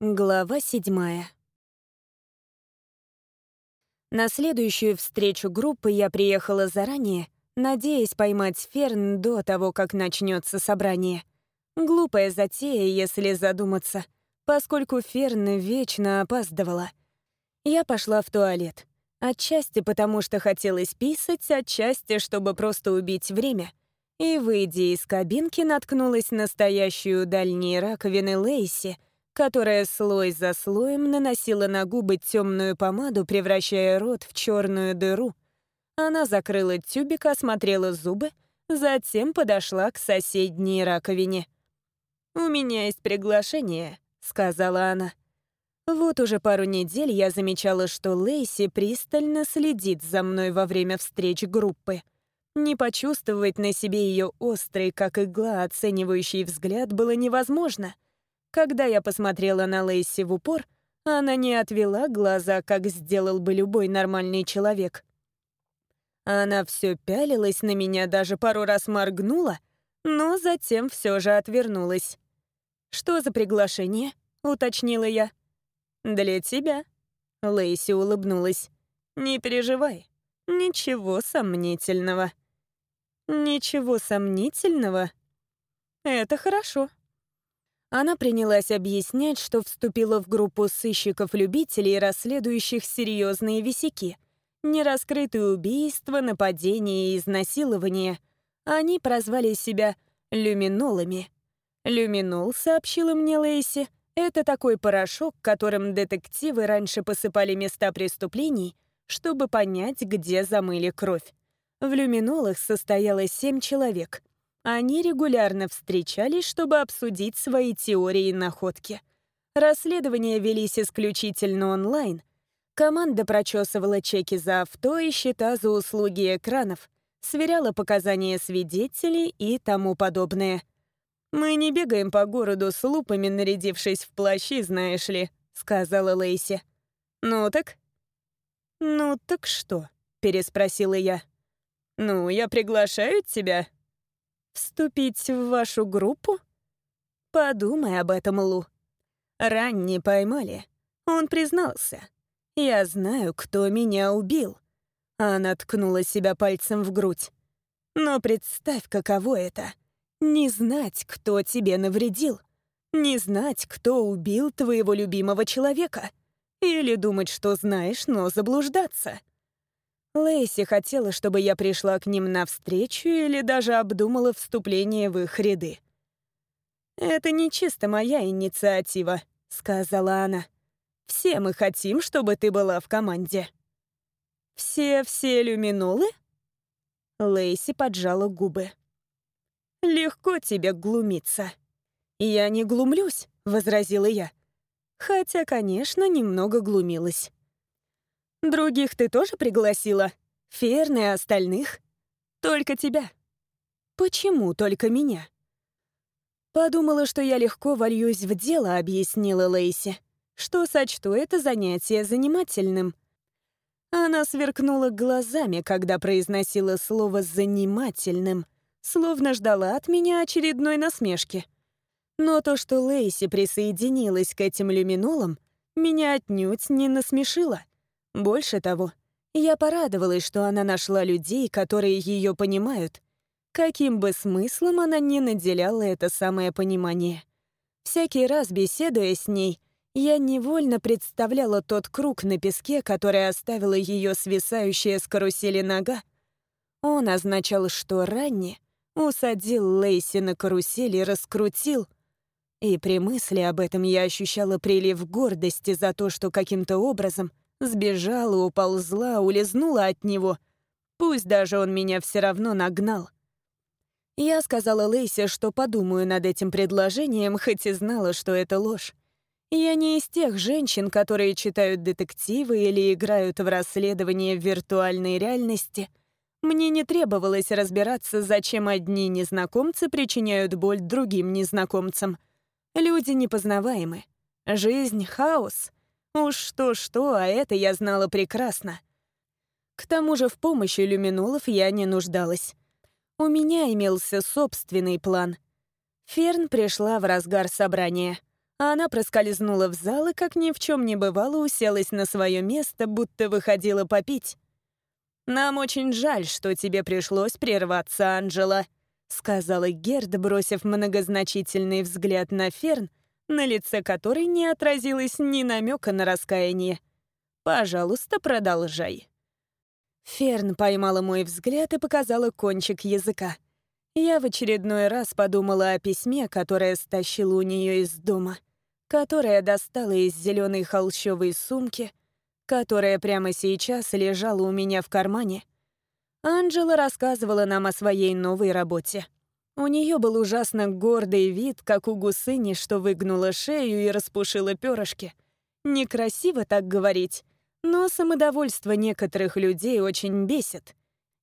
Глава седьмая. На следующую встречу группы я приехала заранее, надеясь поймать Ферн до того, как начнется собрание. Глупая затея, если задуматься, поскольку Ферн вечно опаздывала. Я пошла в туалет. Отчасти потому, что хотелось писать, отчасти, чтобы просто убить время. И, выйдя из кабинки, наткнулась на стоящую у дальней раковины Лейси — которая слой за слоем наносила на губы темную помаду, превращая рот в черную дыру. Она закрыла тюбик, осмотрела зубы, затем подошла к соседней раковине. «У меня есть приглашение», — сказала она. Вот уже пару недель я замечала, что Лейси пристально следит за мной во время встреч группы. Не почувствовать на себе ее острый, как игла, оценивающий взгляд было невозможно — когда я посмотрела на Лейси в упор, она не отвела глаза, как сделал бы любой нормальный человек. Она все пялилась на меня, даже пару раз моргнула, но затем все же отвернулась. «Что за приглашение?» — уточнила я. «Для тебя». Лейси улыбнулась. «Не переживай. Ничего сомнительного». «Ничего сомнительного?» «Это хорошо», она принялась объяснять, что вступила в группу сыщиков-любителей, расследующих серьезные висяки. Нераскрытые убийства, нападения и изнасилования. Они прозвали себя «люминолами». «Люминол», — сообщила мне Лейси, — это такой порошок, которым детективы раньше посыпали места преступлений, чтобы понять, где замыли кровь. В люминолах состояло семь человек. Они регулярно встречались, чтобы обсудить свои теории и находки. Расследования велись исключительно онлайн. Команда прочесывала чеки за авто и счета за услуги экранов, сверяла показания свидетелей и тому подобное. «Мы не бегаем по городу с лупами, нарядившись в плащи, знаешь ли», — сказала Лейси. «Ну так?» «Ну так что?» — переспросила я. «Ну, я приглашаю тебя», Вступить в вашу группу? Подумай об этом, Лу. Ранни поймали. Он признался. Я знаю, кто меня убил. Она ткнула себя пальцем в грудь. Но представь, каково это — не знать, кто тебе навредил. Не знать, кто убил твоего любимого человека. Или думать, что знаешь, но заблуждаться. Лейси хотела, чтобы я пришла к ним навстречу или даже обдумала вступление в их ряды. «Это не чисто моя инициатива», — сказала она. «Все мы хотим, чтобы ты была в команде». «Все-все люминолы?» Лейси поджала губы. «Легко тебе глумиться». «Я не глумлюсь», — возразила я. Хотя, конечно, немного глумилась. Других ты тоже пригласила? Ферны и остальных? Только тебя. Почему только меня? Подумала, что я легко вольюсь в дело, объяснила Лейси, что сочту это занятие занимательным. Она сверкнула глазами, когда произносила слово «занимательным», словно ждала от меня очередной насмешки. Но то, что Лейси присоединилась к этим люминолам, меня отнюдь не насмешило. Больше того, я порадовалась, что она нашла людей, которые ее понимают, каким бы смыслом она ни наделяла это самое понимание. Всякий раз, беседуя с ней, я невольно представляла тот круг на песке, который оставила ее свисающая с карусели нога. Он означал, что ранее усадил Лейси на карусель и раскрутил. И при мысли об этом я ощущала прилив гордости за то, что каким-то образом — Сбежала, уползла, улизнула от него. Пусть даже он меня все равно нагнал. Я сказала Лейсе, что подумаю над этим предложением, хоть и знала, что это ложь. Я не из тех женщин, которые читают детективы или играют в расследование в виртуальной реальности. Мне не требовалось разбираться, зачем одни незнакомцы причиняют боль другим незнакомцам. Люди непознаваемы. Жизнь — хаос — Уж что-что, а это я знала прекрасно. К тому же в помощи люминулов я не нуждалась. У меня имелся собственный план. Ферн пришла в разгар собрания. Она проскользнула в зал и, как ни в чем не бывало, уселась на свое место, будто выходила попить. «Нам очень жаль, что тебе пришлось прерваться, Анджела», — сказала Герд, бросив многозначительный взгляд на Ферн, на лице которой не отразилось ни намека на раскаяние. «Пожалуйста, продолжай». Ферн поймала мой взгляд и показала кончик языка. Я в очередной раз подумала о письме, которое стащила у нее из дома, которое достала из зеленой холщовой сумки, которое прямо сейчас лежало у меня в кармане. Анджела рассказывала нам о своей новой работе. У нее был ужасно гордый вид, как у гусыни, что выгнула шею и распушила перышки. Некрасиво так говорить, но самодовольство некоторых людей очень бесит.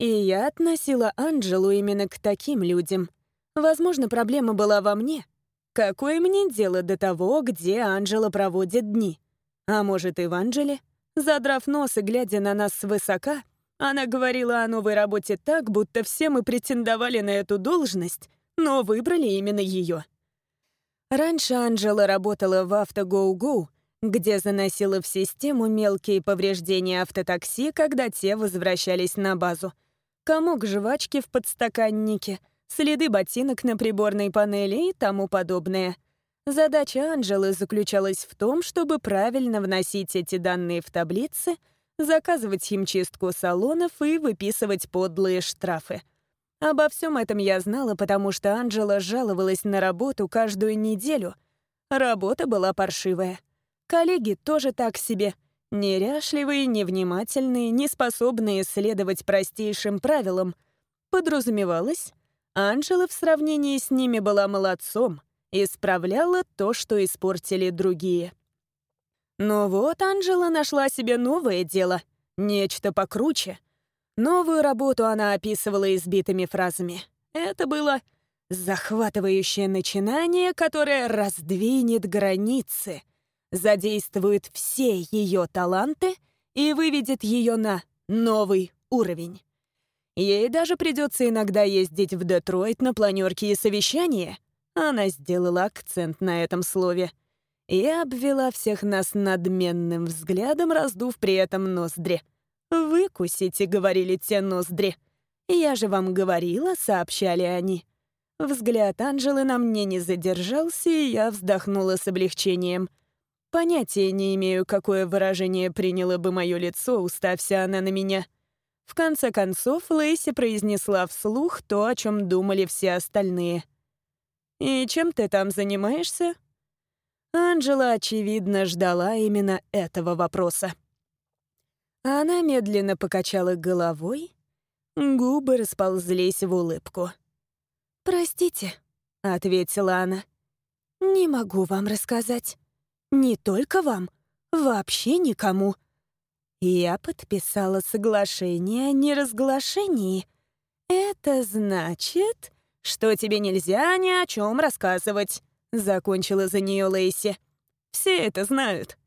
И я относила Анджелу именно к таким людям. Возможно, проблема была во мне. Какое мне дело до того, где Анджела проводит дни? А может, и в Анджеле? Задрав нос и глядя на нас свысока, она говорила о новой работе так, будто все мы претендовали на эту должность, но выбрали именно ее. Раньше Анджела работала в AutoGo-Go, где заносила в систему мелкие повреждения автотакси, когда те возвращались на базу. Комок жвачки в подстаканнике, следы ботинок на приборной панели и тому подобное. Задача Анжелы заключалась в том, чтобы правильно вносить эти данные в таблицы, заказывать химчистку салонов и выписывать подлые штрафы. Обо всем этом я знала, потому что Анжела жаловалась на работу каждую неделю. Работа была паршивая. Коллеги тоже так себе. Неряшливые, невнимательные, неспособные следовать простейшим правилам. Подразумевалось, Анжела в сравнении с ними была молодцом, исправляла то, что испортили другие. Но вот Анжела нашла себе новое дело, нечто покруче. Новую работу она описывала избитыми фразами. Это было захватывающее начинание, которое раздвинет границы — задействует все ее таланты и выведет ее на новый уровень. Ей даже придется иногда ездить в Детройт на планерки и совещания. Она сделала акцент на этом слове. И обвела всех нас надменным взглядом, раздув при этом ноздри. «Выкусите», — говорили те ноздри. «Я же вам говорила», — сообщали они. Взгляд Анжелы на мне не задержался, и я вздохнула с облегчением — Понятия не имею, какое выражение приняло бы мое лицо, уставься она на меня. В конце концов, Лейси произнесла вслух то, о чем думали все остальные. «И чем ты там занимаешься?» Анджела, очевидно, ждала именно этого вопроса. Она медленно покачала головой, губы расползлись в улыбку. «Простите», — ответила она, — «не могу вам рассказать». Не только вам, вообще никому. Я подписала соглашение о неразглашении. Это значит, что тебе нельзя ни о чем рассказывать, закончила за нее Лейси. Все это знают.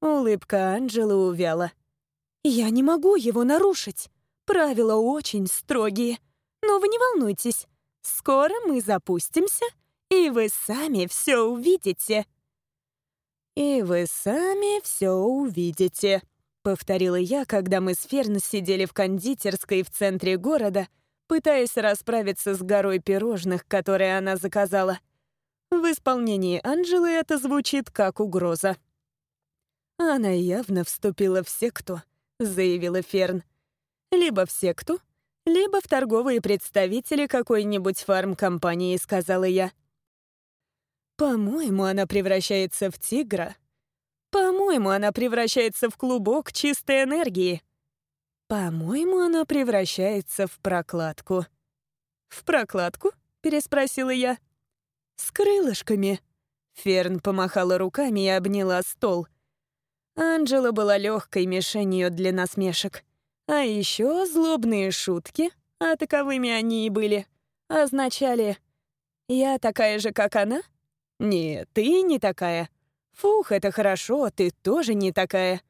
Улыбка Анджелы увяла. Я не могу его нарушить. Правила очень строгие. Но вы не волнуйтесь. Скоро мы запустимся, и вы сами все увидите. «И вы сами все увидите», — повторила я, когда мы с Ферн сидели в кондитерской в центре города, пытаясь расправиться с горой пирожных, которые она заказала. В исполнении Анжелы это звучит как угроза. «Она явно вступила в секту», — заявила Ферн. «Либо в секту, либо в торговые представители какой-нибудь фармкомпании», — сказала я. По-моему, она превращается в тигра. По-моему, она превращается в клубок чистой энергии. По-моему, она превращается в прокладку. «В прокладку?» — переспросила я. «С крылышками». Ферн помахала руками и обняла стол. Анджела была легкой мишенью для насмешек. А еще злобные шутки, а таковыми они и были, означали «Я такая же, как она?» «Нет, ты не такая. Фух, это хорошо, ты тоже не такая».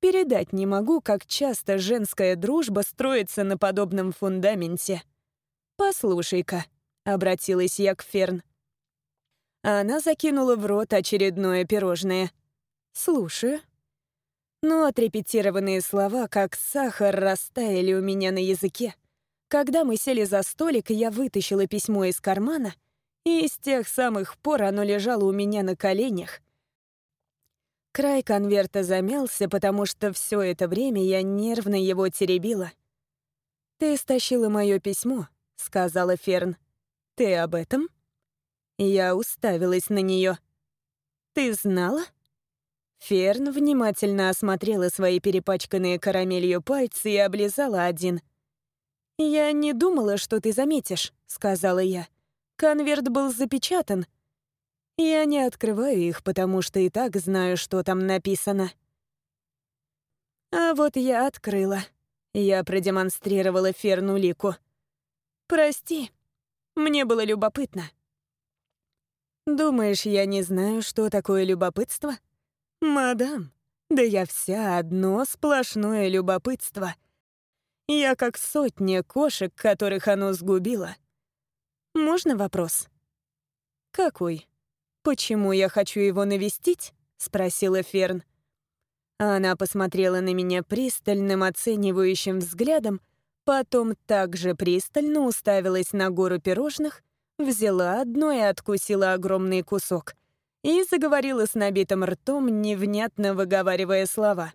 Передать не могу, как часто женская дружба строится на подобном фундаменте. «Послушай-ка», — обратилась я к Ферн. Она закинула в рот очередное пирожное. «Слушаю». Но отрепетированные слова, как сахар, растаяли у меня на языке. Когда мы сели за столик, я вытащила письмо из кармана, и с тех самых пор оно лежало у меня на коленях. Край конверта замялся, потому что все это время я нервно его теребила. «Ты стащила мое письмо», — сказала Ферн. «Ты об этом?» Я уставилась на нее. «Ты знала?» Ферн внимательно осмотрела свои перепачканные карамелью пальцы и облизала один. «Я не думала, что ты заметишь», — сказала я. «Конверт был запечатан». Я не открываю их, потому что и так знаю, что там написано. А вот я открыла. Я продемонстрировала Ферну лику. «Прости, мне было любопытно». «Думаешь, я не знаю, что такое любопытство?» «Мадам, да я вся одно сплошное любопытство. Я как сотня кошек, которых оно сгубило. Можно вопрос?» «Какой? Почему я хочу его навестить?» — спросила Ферн. Она посмотрела на меня пристальным, оценивающим взглядом, потом также пристально уставилась на гору пирожных, взяла одно и откусила огромный кусок и заговорила с набитым ртом, невнятно выговаривая слова.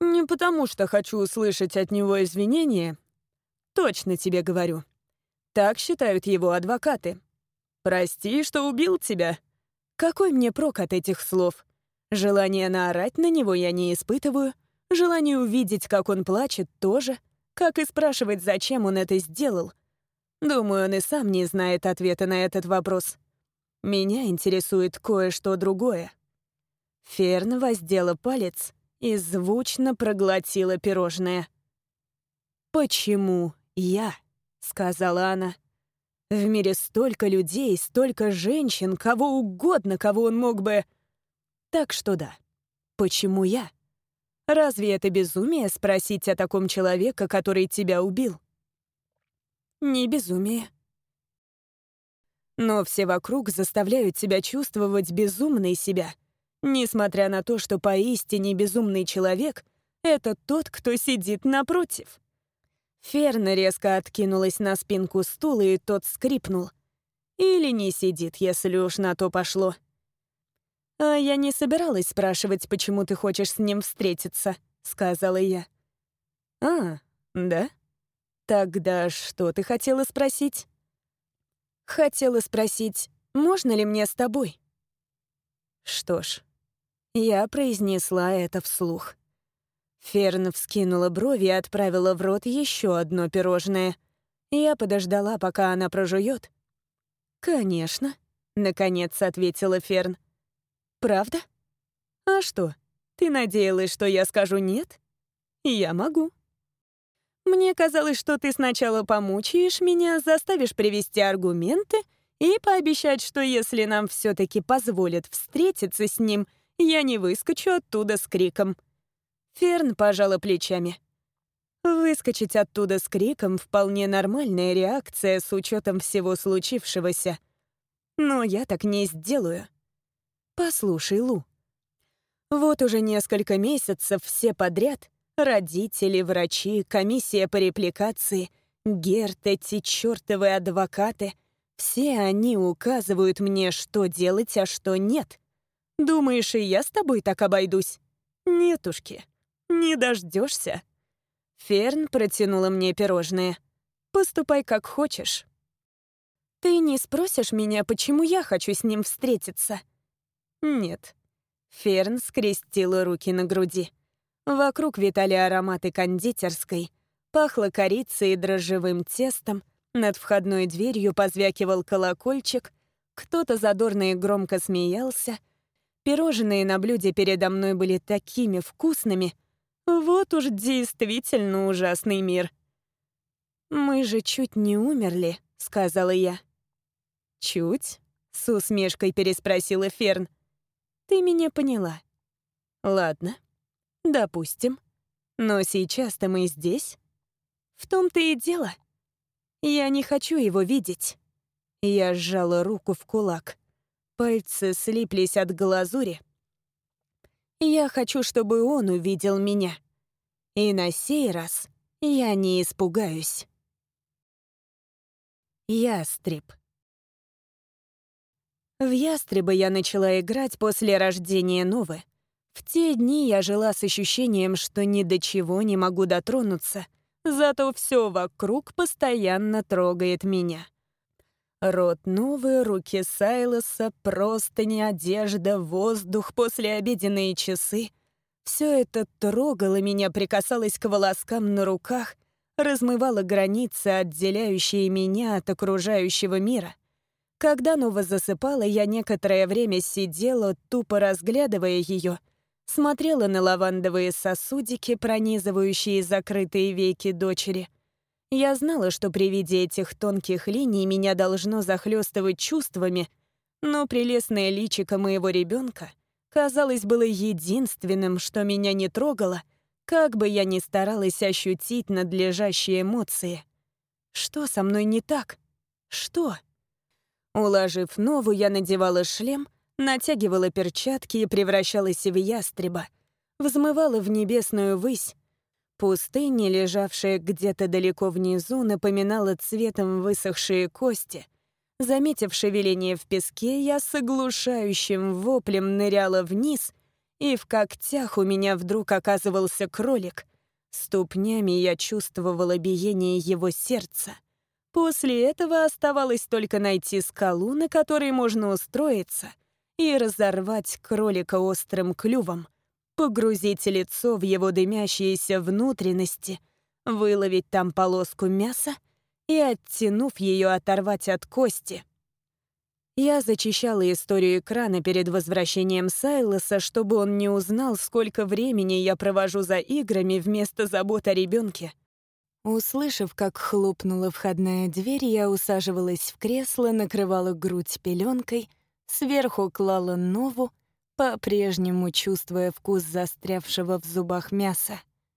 «Не потому что хочу услышать от него извинения. Точно тебе говорю. Так считают его адвокаты. Прости, что убил тебя. Какой мне прок от этих слов? Желание наорать на него я не испытываю, желание увидеть, как он плачет, тоже, как и спрашивать, зачем он это сделал. Думаю, он и сам не знает ответа на этот вопрос. Меня интересует кое-что другое. Ферн воздела палец и звучно проглотила пирожное. «Почему я?» — сказала она. «В мире столько людей, столько женщин, кого угодно, кого он мог бы...» Так что да, почему я? Разве это безумие спросить о таком человеке, который тебя убил? Не безумие. Но все вокруг заставляют тебя чувствовать безумной себя, несмотря на то, что поистине безумный человек — это тот, кто сидит напротив. Ферна резко откинулась на спинку стула, и тот скрипнул. Или не сидит, если уж на то пошло. «А я не собиралась спрашивать, почему ты хочешь с ним встретиться», — сказала я. «А, да? Тогда что ты хотела спросить?» Хотела спросить, можно ли мне с тобой? Что ж, я произнесла это вслух. Ферн вскинула брови и отправила в рот еще одно пирожное. Я подождала, пока она прожует. «Конечно», — наконец ответила Ферн. «Правда? А что, ты надеялась, что я скажу «нет»? Я могу». Мне казалось, что ты сначала помучаешь меня, заставишь привести аргументы и пообещать, что если нам все-таки позволят встретиться с ним, я не выскочу оттуда с криком. Ферн пожала плечами. Выскочить оттуда с криком — вполне нормальная реакция с учетом всего случившегося. Но я так не сделаю. Послушай, Лу. Вот уже несколько месяцев все подряд Родители, врачи, комиссия по репликации, Герт, эти чертовы адвокаты — все они указывают мне, что делать, а что нет. Думаешь, и я с тобой так обойдусь? Нетушки, не дождешься. Ферн протянула мне пирожные. Поступай как хочешь. Ты не спросишь меня, почему я хочу с ним встретиться? Нет. Ферн скрестила руки на груди. Вокруг витали ароматы кондитерской, пахло корицей и дрожжевым тестом, над входной дверью позвякивал колокольчик, кто-то задорно и громко смеялся, пирожные на блюде передо мной были такими вкусными. Вот уж действительно ужасный мир. «Мы же чуть не умерли», — сказала я. «Чуть?» — с усмешкой переспросила Ферн. «Ты меня поняла». «Ладно, Допустим. Но сейчас-то мы здесь. В том-то и дело. Я не хочу его видеть. Я сжала руку в кулак. Пальцы слиплись от глазури. Я хочу, чтобы он увидел меня. И на сей раз я не испугаюсь. Ястреб. В ястреба я начала играть после рождения Новы. В те дни я жила с ощущением, что ни до чего не могу дотронуться, зато все вокруг постоянно трогает меня. Рот Новы, руки Сайлоса, простыни, одежда, воздух, послеобеденные часы — все это трогало меня, прикасалось к волоскам на руках, размывало границы, отделяющие меня от окружающего мира. Когда Нова засыпала, я некоторое время сидела, тупо разглядывая ее, смотрела на лавандовые сосудики, пронизывающие закрытые веки дочери. Я знала, что при виде этих тонких линий меня должно захлестывать чувствами, но прелестное личико моего ребенка, казалось, было единственным, что меня не трогало, как бы я ни старалась ощутить надлежащие эмоции. Что со мной не так? Что? Уложив нову, я надевала шлем, натягивала перчатки и превращалась в ястреба. Взмывала в небесную высь. Пустыня, лежавшая где-то далеко внизу, напоминала цветом высохшие кости. Заметив шевеление в песке, я с оглушающим воплем ныряла вниз, и в когтях у меня вдруг оказывался кролик. Ступнями я чувствовала биение его сердца — После этого оставалось только найти скалу, на которой можно устроиться, и разорвать кролика острым клювом, погрузить лицо в его дымящиеся внутренности, выловить там полоску мяса и, оттянув ее, оторвать от кости. Я зачищала историю экрана перед возвращением Сайлоса, чтобы он не узнал, сколько времени я провожу за играми вместо забот о ребенке. Услышав, как хлопнула входная дверь, я усаживалась в кресло, накрывала грудь пеленкой, сверху клала нову, по-прежнему чувствуя вкус застрявшего в зубах мяса.